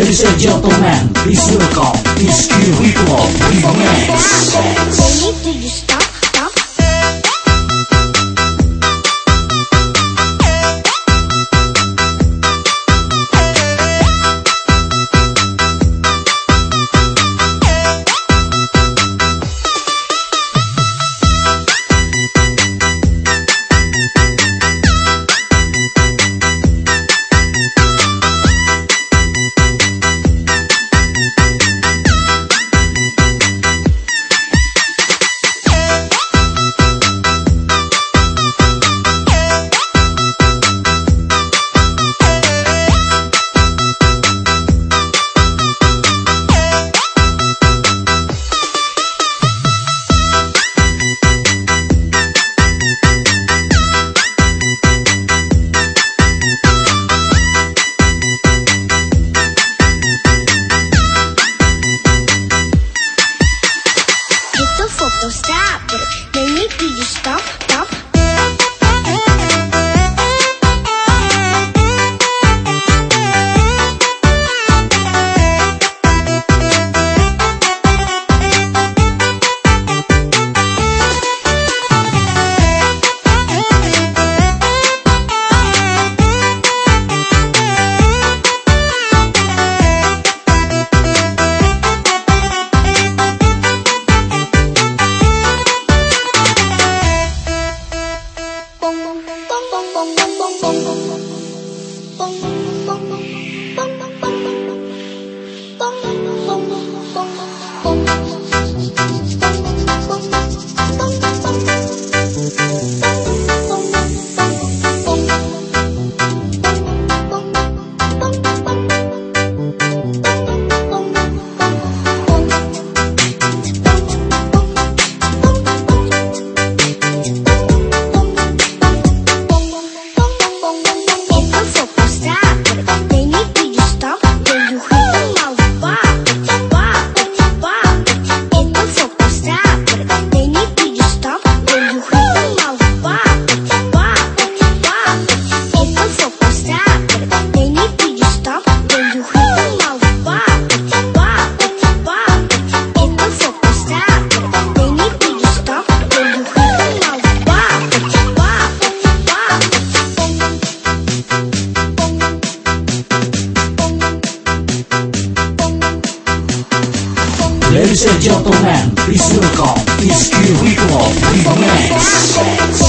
Ladies and gentlemen, please welcome this Q-Hip your Remix. bong bong bong bong bong bong Ladies a gentleman. please welcome, please give recall, remix.